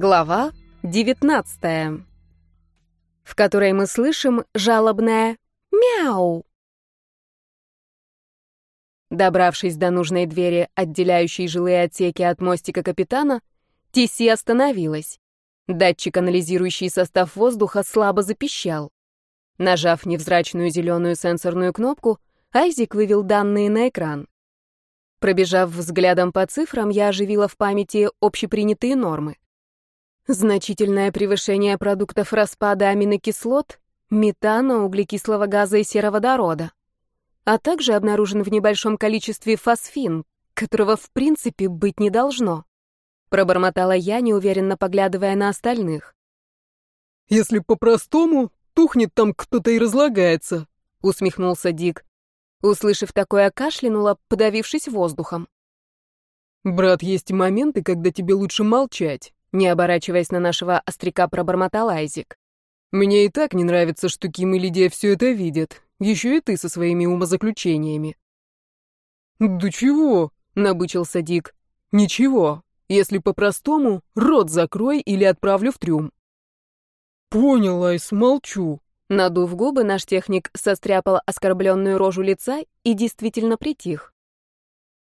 Глава 19, в которой мы слышим жалобное «мяу». Добравшись до нужной двери, отделяющей жилые отсеки от мостика капитана, Тиси остановилась. Датчик, анализирующий состав воздуха, слабо запищал. Нажав невзрачную зеленую сенсорную кнопку, Айзик вывел данные на экран. Пробежав взглядом по цифрам, я оживила в памяти общепринятые нормы. Значительное превышение продуктов распада аминокислот, метана, углекислого газа и сероводорода. А также обнаружен в небольшом количестве фосфин, которого в принципе быть не должно. Пробормотала я, неуверенно поглядывая на остальных. «Если по-простому, тухнет там кто-то и разлагается», — усмехнулся Дик. Услышав такое, кашлянула, подавившись воздухом. «Брат, есть моменты, когда тебе лучше молчать», не оборачиваясь на нашего остряка, пробормотал Айзик. «Мне и так не нравится, что Ким и Лидия все это видят. Еще и ты со своими умозаключениями». «Да чего?» — набычился Дик. «Ничего. Если по-простому, рот закрой или отправлю в трюм». «Понял, Айс, молчу», Надув губы, наш техник состряпал оскорбленную рожу лица и действительно притих.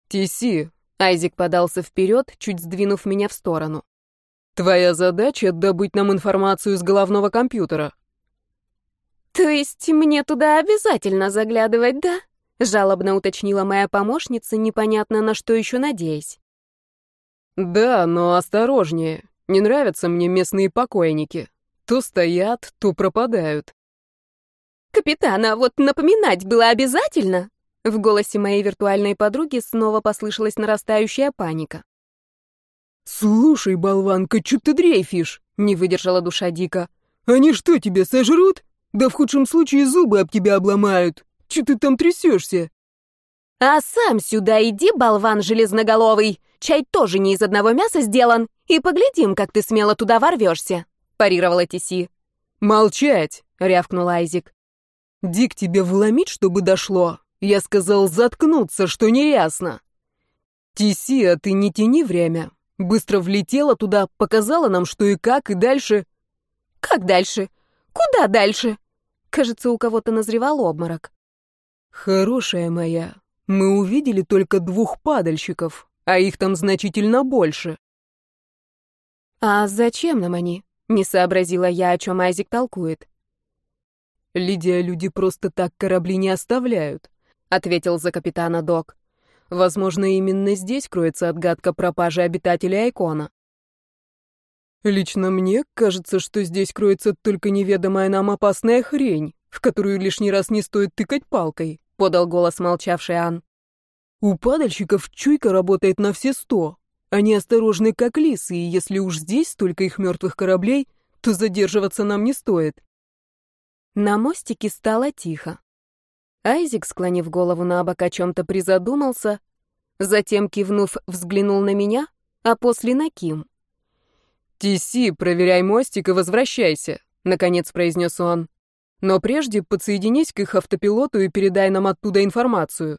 «Тиси!» — Айзик подался вперед, чуть сдвинув меня в сторону. «Твоя задача — добыть нам информацию с головного компьютера». «То есть мне туда обязательно заглядывать, да?» — жалобно уточнила моя помощница, непонятно на что еще надеясь. «Да, но осторожнее. Не нравятся мне местные покойники. То стоят, то пропадают. «Капитана, вот напоминать было обязательно?» В голосе моей виртуальной подруги снова послышалась нарастающая паника. «Слушай, болванка, чё ты дрейфишь?» — не выдержала душа Дика. «Они что, тебя сожрут? Да в худшем случае зубы об тебя обломают. Чё ты там трясешься?» «А сам сюда иди, болван железноголовый. Чай тоже не из одного мяса сделан. И поглядим, как ты смело туда ворвешься», — парировала Тиси. «Молчать!» — рявкнул Айзик. Дик тебе вломить, чтобы дошло? Я сказал заткнуться, что не ясно. Тиси, а ты не тяни время. Быстро влетела туда, показала нам, что и как, и дальше... Как дальше? Куда дальше? Кажется, у кого-то назревал обморок. Хорошая моя, мы увидели только двух падальщиков, а их там значительно больше. А зачем нам они? Не сообразила я, о чем Айзик толкует. «Лидия, люди просто так корабли не оставляют», — ответил за капитана Док. «Возможно, именно здесь кроется отгадка пропажи обитателей Айкона». «Лично мне кажется, что здесь кроется только неведомая нам опасная хрень, в которую лишний раз не стоит тыкать палкой», — подал голос молчавший Ан. «У падальщиков чуйка работает на все сто. Они осторожны, как лисы, и если уж здесь столько их мертвых кораблей, то задерживаться нам не стоит». На мостике стало тихо. Айзик, склонив голову на бок, о чем-то призадумался, затем, кивнув, взглянул на меня, а после на Ким. «Тиси, проверяй мостик и возвращайся», — наконец произнес он. «Но прежде подсоединись к их автопилоту и передай нам оттуда информацию».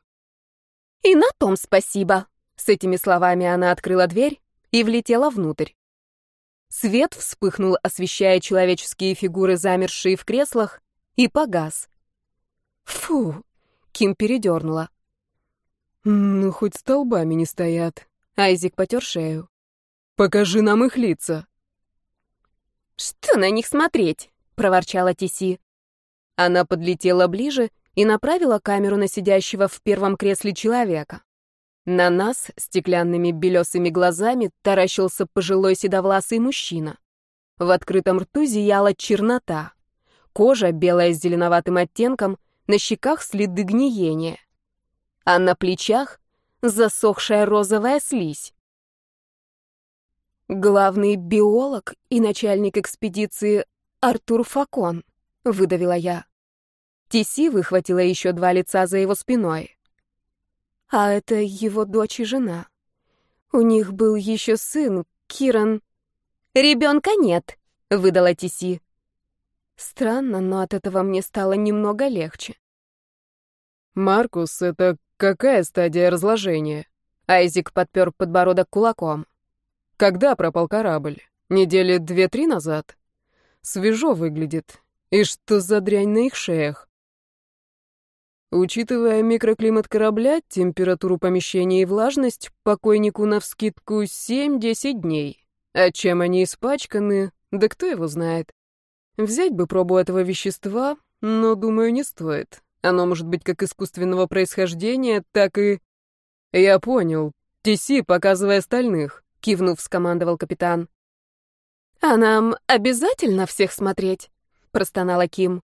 «И на том спасибо», — с этими словами она открыла дверь и влетела внутрь. Свет вспыхнул, освещая человеческие фигуры, замершие в креслах, и погас. Фу, Ким передернула. Ну, хоть столбами не стоят. Айзик потер шею. Покажи нам их лица. Что на них смотреть? проворчала Тиси. Она подлетела ближе и направила камеру на сидящего в первом кресле человека. На нас стеклянными белесыми глазами таращился пожилой седовласый мужчина. В открытом рту зияла чернота. Кожа белая с зеленоватым оттенком, на щеках следы гниения. А на плечах засохшая розовая слизь. Главный биолог и начальник экспедиции Артур Факон, выдавила я. Тиси выхватила еще два лица за его спиной. А это его дочь и жена. У них был еще сын, Киран. Ребенка нет, выдала Тиси. Странно, но от этого мне стало немного легче. «Маркус, это какая стадия разложения?» Айзик подпер подбородок кулаком. «Когда пропал корабль? Недели две-три назад. Свежо выглядит. И что за дрянь на их шеях? Учитывая микроклимат корабля, температуру помещения и влажность, покойнику навскидку 7-10 дней. А чем они испачканы, да кто его знает. Взять бы пробу этого вещества, но, думаю, не стоит. Оно может быть как искусственного происхождения, так и... Я понял. Тиси, показывая остальных, кивнув, скомандовал капитан. А нам обязательно всех смотреть, простонала Ким.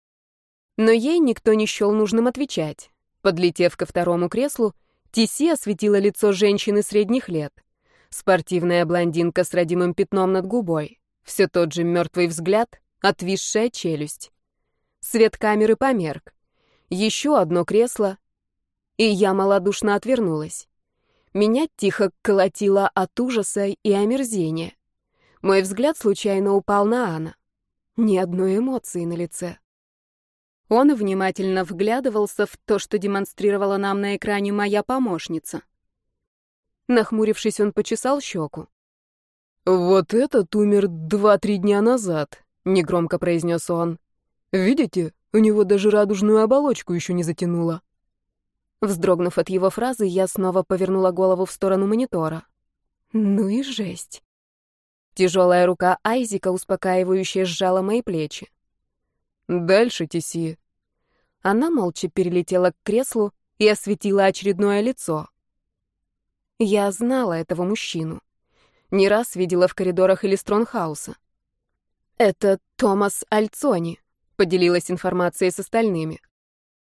Но ей никто не счел нужным отвечать. Подлетев ко второму креслу, Тиси осветила лицо женщины средних лет. Спортивная блондинка с родимым пятном над губой. Все тот же мертвый взгляд, отвисшая челюсть. Свет камеры померк. Еще одно кресло, и я малодушно отвернулась. Меня тихо колотило от ужаса и омерзения. Мой взгляд случайно упал на Анна. Ни одной эмоции на лице. Он внимательно вглядывался в то, что демонстрировала нам на экране моя помощница. Нахмурившись, он почесал щеку. «Вот этот умер два-три дня назад», — негромко произнес он. «Видите, у него даже радужную оболочку еще не затянуло». Вздрогнув от его фразы, я снова повернула голову в сторону монитора. Ну и жесть. Тяжелая рука Айзика, успокаивающе сжала мои плечи. «Дальше, Тиси». Она молча перелетела к креслу и осветила очередное лицо. Я знала этого мужчину. Не раз видела в коридорах Элистронхауса. «Это Томас Альцони», — поделилась информацией с остальными.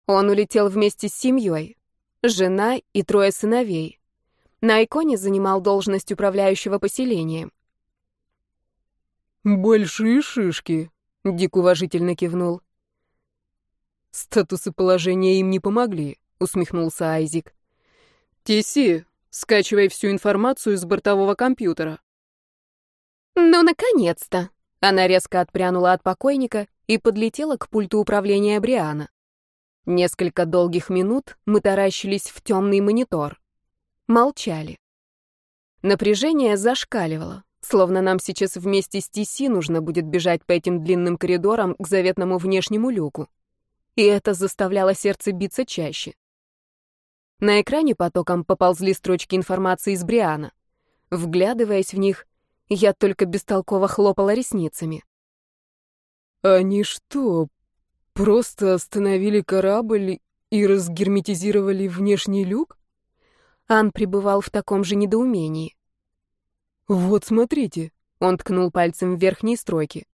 Он улетел вместе с семьей, жена и трое сыновей. На иконе занимал должность управляющего поселением. «Большие шишки», Дик уважительно кивнул. «Статус и положение им не помогли», — усмехнулся Айзик. «Теси, скачивай всю информацию с бортового компьютера». «Ну, наконец-то!» Она резко отпрянула от покойника и подлетела к пульту управления Бриана. Несколько долгих минут мы таращились в темный монитор. Молчали. Напряжение зашкаливало. Словно нам сейчас вместе с Тиси нужно будет бежать по этим длинным коридорам к заветному внешнему люку. И это заставляло сердце биться чаще. На экране потоком поползли строчки информации из Бриана. Вглядываясь в них, я только бестолково хлопала ресницами. «Они что, просто остановили корабль и разгерметизировали внешний люк?» Ан пребывал в таком же недоумении. «Вот смотрите», — он ткнул пальцем в верхние строки.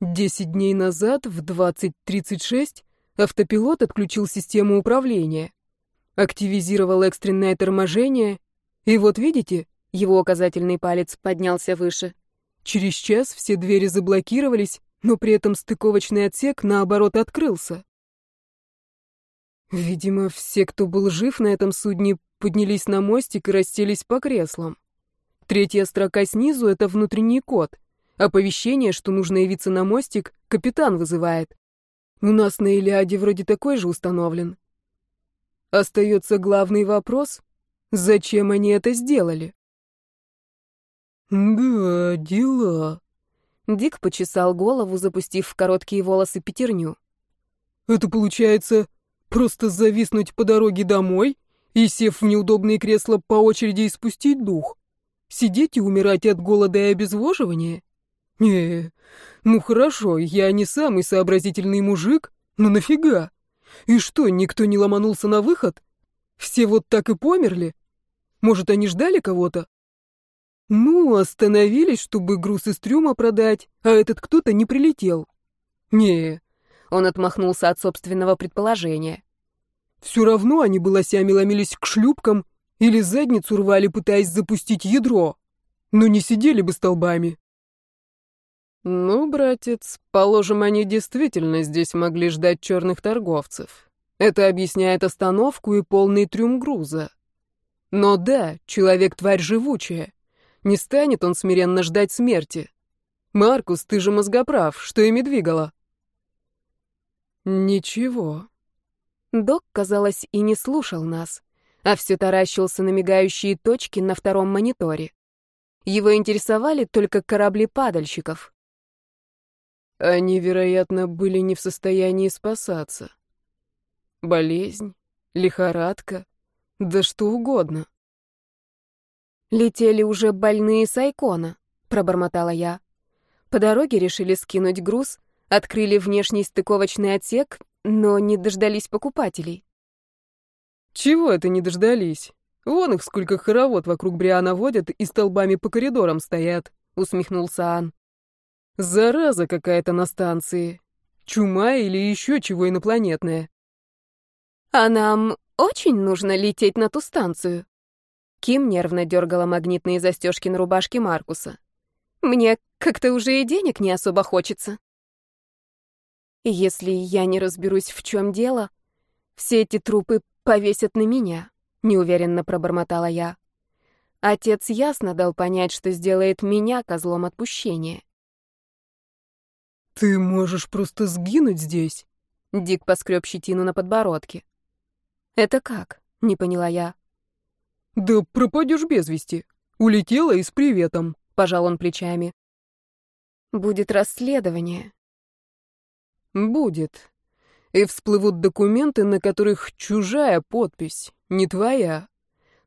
«Десять дней назад в 20.36 автопилот отключил систему управления, активизировал экстренное торможение, и вот видите, его указательный палец поднялся выше. Через час все двери заблокировались, но при этом стыковочный отсек, наоборот, открылся. Видимо, все, кто был жив на этом судне, поднялись на мостик и расселись по креслам. Третья строка снизу — это внутренний код. Оповещение, что нужно явиться на мостик, капитан вызывает. У нас на Илиаде вроде такой же установлен. Остается главный вопрос — зачем они это сделали? «Да, дела». Дик почесал голову, запустив в короткие волосы пятерню. «Это получается просто зависнуть по дороге домой и, сев в неудобные кресла, по очереди испустить дух?» Сидеть и умирать от голода и обезвоживания? Не, ну хорошо, я не самый сообразительный мужик, но нафига? И что, никто не ломанулся на выход? Все вот так и померли? Может, они ждали кого-то? Ну, остановились, чтобы груз из трюма продать, а этот кто-то не прилетел. Не, он отмахнулся от собственного предположения. Все равно они бы лосями ломились к шлюпкам или задницу рвали, пытаясь запустить ядро. Но не сидели бы столбами. Ну, братец, положим, они действительно здесь могли ждать черных торговцев. Это объясняет остановку и полный трюм груза. Но да, человек-тварь живучая. Не станет он смиренно ждать смерти. Маркус, ты же мозгоправ, что ими двигало? Ничего. Док, казалось, и не слушал нас а все таращился на мигающие точки на втором мониторе. Его интересовали только корабли падальщиков. Они, вероятно, были не в состоянии спасаться. Болезнь, лихорадка, да что угодно. Летели уже больные с Айкона, пробормотала я. По дороге решили скинуть груз, открыли внешний стыковочный отсек, но не дождались покупателей. Чего это не дождались? Вон их сколько хоровод вокруг Бриана водят и столбами по коридорам стоят, усмехнулся Ан. Зараза какая-то на станции. Чума или еще чего инопланетное. А нам очень нужно лететь на ту станцию. Ким нервно дергала магнитные застежки на рубашке Маркуса. Мне как-то уже и денег не особо хочется. Если я не разберусь, в чем дело, все эти трупы повесят на меня, неуверенно пробормотала я. Отец ясно дал понять, что сделает меня козлом отпущения. «Ты можешь просто сгинуть здесь?» Дик поскреб щетину на подбородке. «Это как?» — не поняла я. «Да пропадешь без вести. Улетела и с приветом», — пожал он плечами. «Будет расследование». «Будет. И всплывут документы, на которых чужая подпись, не твоя.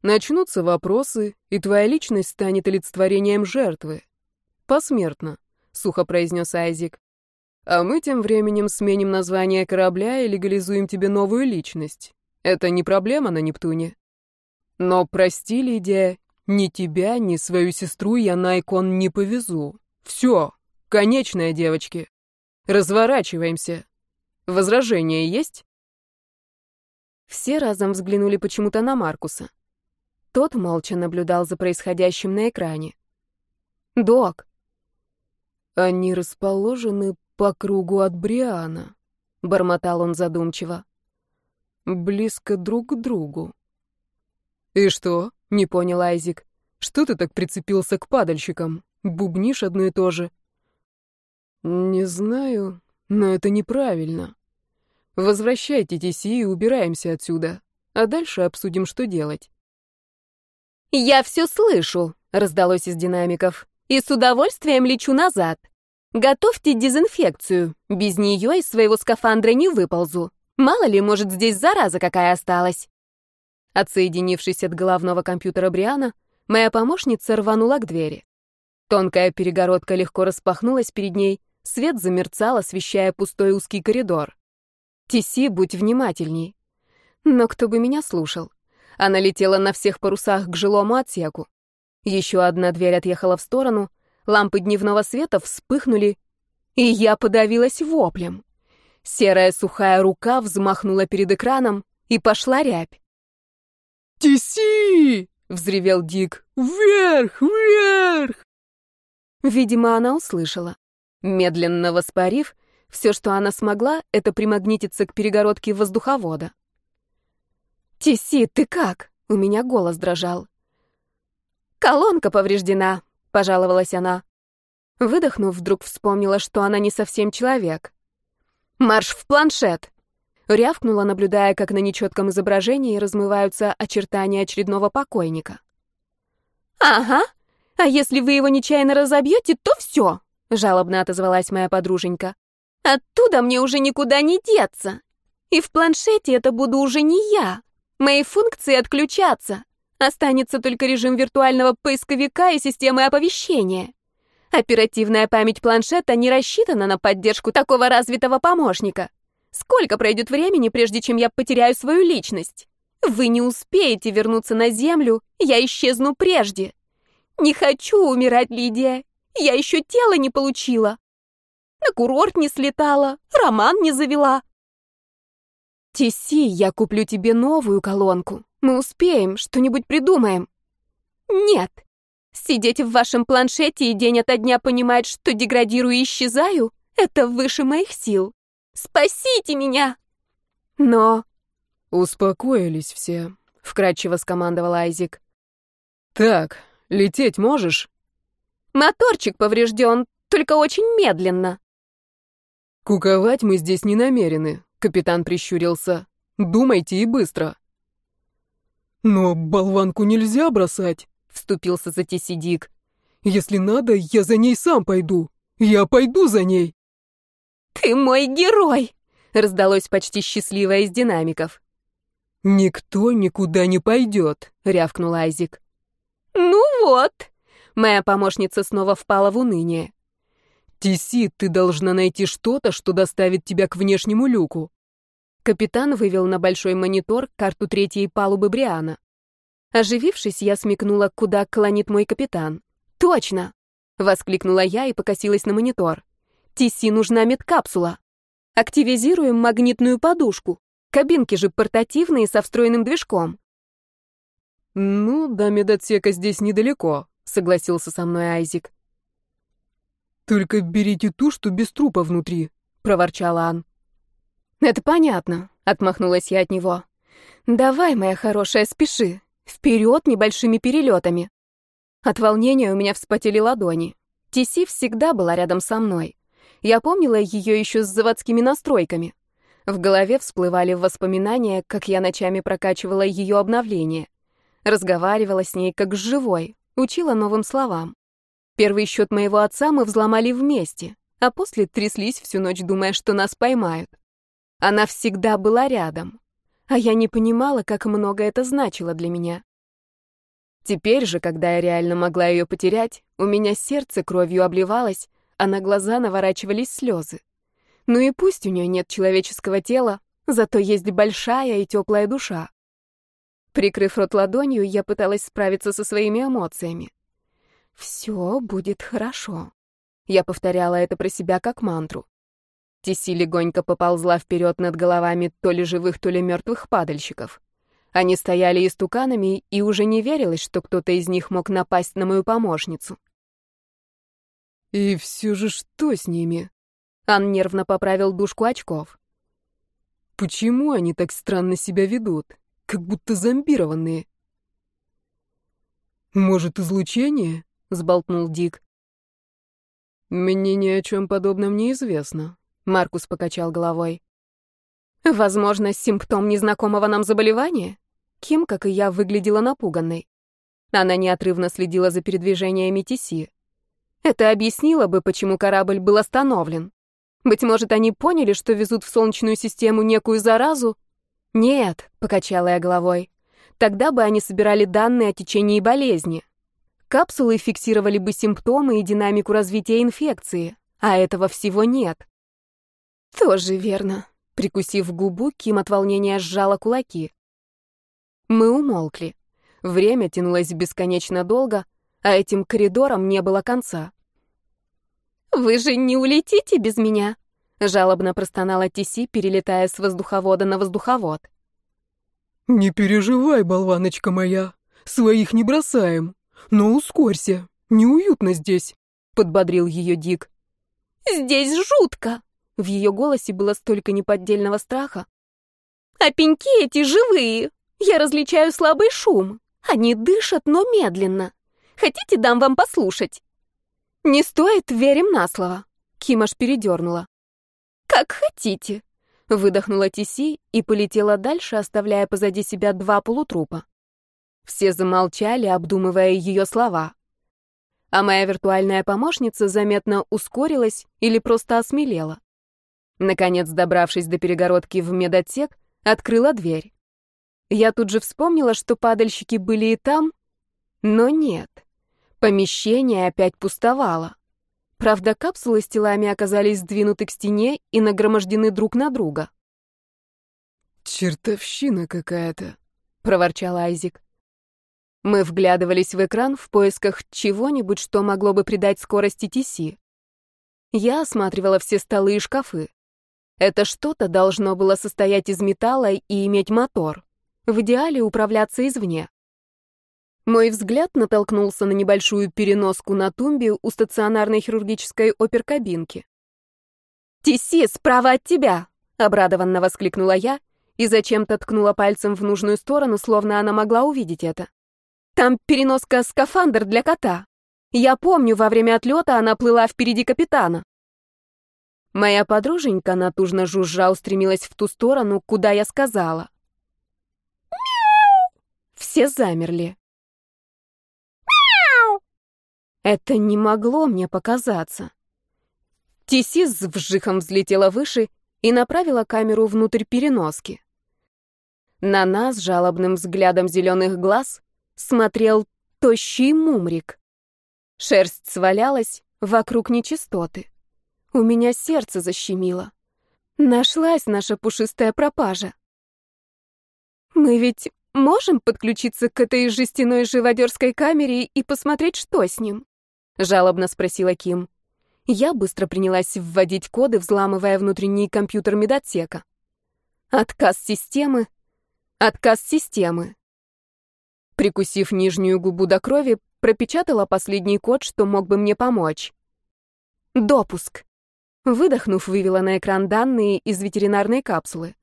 Начнутся вопросы, и твоя личность станет олицетворением жертвы. Посмертно», — сухо произнес Айзик. А мы тем временем сменим название корабля и легализуем тебе новую личность. Это не проблема на Нептуне. Но прости, Лидия, ни тебя, ни свою сестру я на Икон не повезу. Все, конечная, девочки. Разворачиваемся. Возражения есть? Все разом взглянули почему-то на Маркуса. Тот молча наблюдал за происходящим на экране. «Док!» Они расположены по кругу от Бриана, бормотал он задумчиво. Близко друг к другу. И что? Не понял Айзик. Что ты так прицепился к падальщикам? Бубнишь одно и то же. Не знаю, но это неправильно. Возвращайте Тиси и убираемся отсюда. А дальше обсудим, что делать. «Я все слышу», — раздалось из динамиков, «и с удовольствием лечу назад. Готовьте дезинфекцию. Без нее из своего скафандра не выползу. Мало ли, может, здесь зараза какая осталась. Отсоединившись от головного компьютера Бриана, моя помощница рванула к двери. Тонкая перегородка легко распахнулась перед ней, свет замерцал, освещая пустой узкий коридор. Тиси, будь внимательней. Но кто бы меня слушал? Она летела на всех парусах к жилому отсеку. Еще одна дверь отъехала в сторону — Лампы дневного света вспыхнули, и я подавилась воплем. Серая сухая рука взмахнула перед экраном, и пошла рябь. «Теси!» — взревел Дик. «Вверх! Вверх!» Видимо, она услышала. Медленно воспарив, все, что она смогла, это примагнититься к перегородке воздуховода. «Теси, ты как?» — у меня голос дрожал. «Колонка повреждена», — пожаловалась она. Выдохнув, вдруг вспомнила, что она не совсем человек. «Марш в планшет!» Рявкнула, наблюдая, как на нечетком изображении размываются очертания очередного покойника. «Ага, а если вы его нечаянно разобьете, то все!» — жалобно отозвалась моя подруженька. «Оттуда мне уже никуда не деться. И в планшете это буду уже не я. Мои функции отключатся. Останется только режим виртуального поисковика и системы оповещения. Оперативная память планшета не рассчитана на поддержку такого развитого помощника. Сколько пройдет времени, прежде чем я потеряю свою личность? Вы не успеете вернуться на Землю, я исчезну прежде. Не хочу умирать, Лидия. Я еще тело не получила. На курорт не слетала, роман не завела. Тиси, я куплю тебе новую колонку. Мы успеем, что-нибудь придумаем. Нет. Сидеть в вашем планшете и день ото дня понимать, что деградирую и исчезаю, это выше моих сил. Спасите меня! Но... Успокоились все, вкратчиво скомандовал Айзик. Так, лететь можешь? Моторчик поврежден, только очень медленно. Куковать мы здесь не намерены, капитан прищурился. Думайте и быстро. «Но болванку нельзя бросать», — вступился за Тесидик. Если надо, я за ней сам пойду. Я пойду за ней. Ты мой герой, раздалось почти счастливо из динамиков. Никто никуда не пойдет, рявкнул Айзик. Ну вот. Моя помощница снова впала в уныние. Тиси, ты должна найти что-то, что доставит тебя к внешнему люку. Капитан вывел на большой монитор карту третьей палубы Бриана. Оживившись, я смекнула, куда клонит мой капитан. «Точно!» — воскликнула я и покосилась на монитор. «Тиси нужна медкапсула. Активизируем магнитную подушку. Кабинки же портативные со встроенным движком». «Ну, до медотсека здесь недалеко», — согласился со мной Айзик. «Только берите ту, что без трупа внутри», — проворчала Ан. «Это понятно», — отмахнулась я от него. «Давай, моя хорошая, спеши. Вперед небольшими перелетами». От волнения у меня вспотели ладони. Тиси всегда была рядом со мной. Я помнила ее еще с заводскими настройками. В голове всплывали воспоминания, как я ночами прокачивала ее обновление. Разговаривала с ней как с живой, учила новым словам. Первый счет моего отца мы взломали вместе, а после тряслись всю ночь, думая, что нас поймают. Она всегда была рядом, а я не понимала, как много это значило для меня. Теперь же, когда я реально могла ее потерять, у меня сердце кровью обливалось, а на глаза наворачивались слезы. Ну и пусть у нее нет человеческого тела, зато есть большая и теплая душа. Прикрыв рот ладонью, я пыталась справиться со своими эмоциями. «Все будет хорошо». Я повторяла это про себя как мантру. Тиси легонько поползла вперед над головами то ли живых, то ли мертвых падальщиков. Они стояли истуканами, и уже не верилось, что кто-то из них мог напасть на мою помощницу. «И все же что с ними?» Ан нервно поправил дужку очков. «Почему они так странно себя ведут? Как будто зомбированные?» «Может, излучение?» — сболтнул Дик. «Мне ни о чем подобном не известно», Маркус покачал головой. Возможно, симптом незнакомого нам заболевания? Ким, как и я, выглядела напуганной. Она неотрывно следила за передвижениями Тиси. Это объяснило бы, почему корабль был остановлен. Быть может, они поняли, что везут в Солнечную систему некую заразу? Нет, покачала я головой. Тогда бы они собирали данные о течении болезни. Капсулы фиксировали бы симптомы и динамику развития инфекции, а этого всего нет. Тоже верно. Прикусив губу, Ким от волнения сжала кулаки. Мы умолкли. Время тянулось бесконечно долго, а этим коридорам не было конца. «Вы же не улетите без меня?» — жалобно простонала Тиси, перелетая с воздуховода на воздуховод. «Не переживай, болваночка моя, своих не бросаем, но ускорься, неуютно здесь», — подбодрил ее Дик. «Здесь жутко!» В ее голосе было столько неподдельного страха. «А пеньки эти живые! Я различаю слабый шум. Они дышат, но медленно. Хотите, дам вам послушать?» «Не стоит, верим на слово», — Кимаш передернула. «Как хотите», — выдохнула Тиси и полетела дальше, оставляя позади себя два полутрупа. Все замолчали, обдумывая ее слова. А моя виртуальная помощница заметно ускорилась или просто осмелела. Наконец, добравшись до перегородки в медотсек, открыла дверь. Я тут же вспомнила, что падальщики были и там, но нет. Помещение опять пустовало. Правда, капсулы с телами оказались сдвинуты к стене и нагромождены друг на друга. «Чертовщина какая-то», — проворчал Айзик. Мы вглядывались в экран в поисках чего-нибудь, что могло бы придать скорости Тиси. Я осматривала все столы и шкафы. Это что-то должно было состоять из металла и иметь мотор. В идеале управляться извне. Мой взгляд натолкнулся на небольшую переноску на тумбе у стационарной хирургической оперкабинки. «Тиси, справа от тебя!» — обрадованно воскликнула я и зачем-то ткнула пальцем в нужную сторону, словно она могла увидеть это. «Там переноска скафандр для кота. Я помню, во время отлета она плыла впереди капитана». Моя подруженька, натужно жужжа, устремилась в ту сторону, куда я сказала. «Мяу!» Все замерли. «Мяу!» Это не могло мне показаться. Тиси с вжихом взлетела выше и направила камеру внутрь переноски. На нас жалобным взглядом зеленых глаз смотрел тощий мумрик. Шерсть свалялась, вокруг нечистоты. У меня сердце защемило. Нашлась наша пушистая пропажа. Мы ведь можем подключиться к этой жестяной живодерской камере и посмотреть, что с ним? Жалобно спросила Ким. Я быстро принялась вводить коды, взламывая внутренний компьютер медотсека. Отказ системы. Отказ системы. Прикусив нижнюю губу до крови, пропечатала последний код, что мог бы мне помочь. Допуск. Выдохнув, вывела на экран данные из ветеринарной капсулы.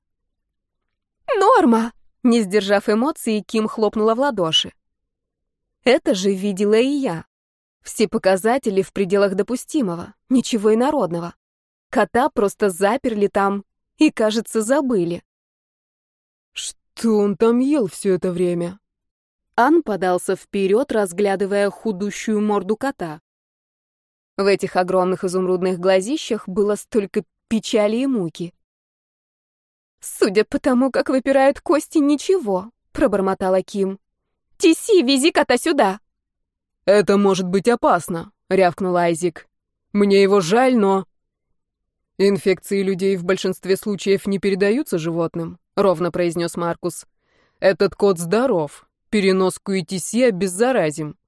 «Норма!» Не сдержав эмоций, Ким хлопнула в ладоши. Это же видела и я. Все показатели в пределах допустимого, ничего инородного. Кота просто заперли там и, кажется, забыли. Что он там ел все это время? Ан подался вперед, разглядывая худущую морду кота. В этих огромных изумрудных глазищах было столько печали и муки. «Судя по тому, как выпирают кости, ничего», — пробормотала Ким. «Тиси, вези кота сюда!» «Это может быть опасно», — рявкнул Айзик. «Мне его жаль, но...» «Инфекции людей в большинстве случаев не передаются животным», — ровно произнес Маркус. «Этот кот здоров. Переноску тиси обеззаразим».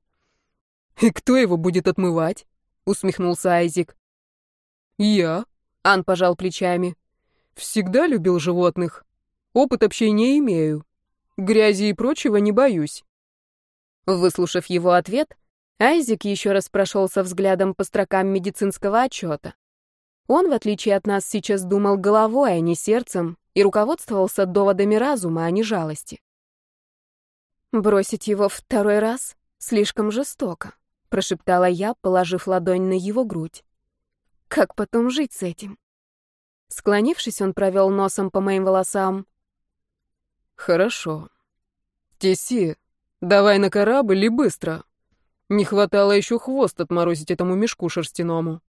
«И кто его будет отмывать?» — усмехнулся Айзик. «Я», — Ан пожал плечами. Всегда любил животных. Опыт общения имею. Грязи и прочего не боюсь. Выслушав его ответ, Айзек еще раз прошелся взглядом по строкам медицинского отчета. Он, в отличие от нас, сейчас думал головой, а не сердцем, и руководствовался доводами разума, а не жалости. «Бросить его второй раз слишком жестоко», — прошептала я, положив ладонь на его грудь. «Как потом жить с этим?» Склонившись, он провел носом по моим волосам. «Хорошо. Теси, давай на корабль и быстро. Не хватало еще хвост отморозить этому мешку шерстяному».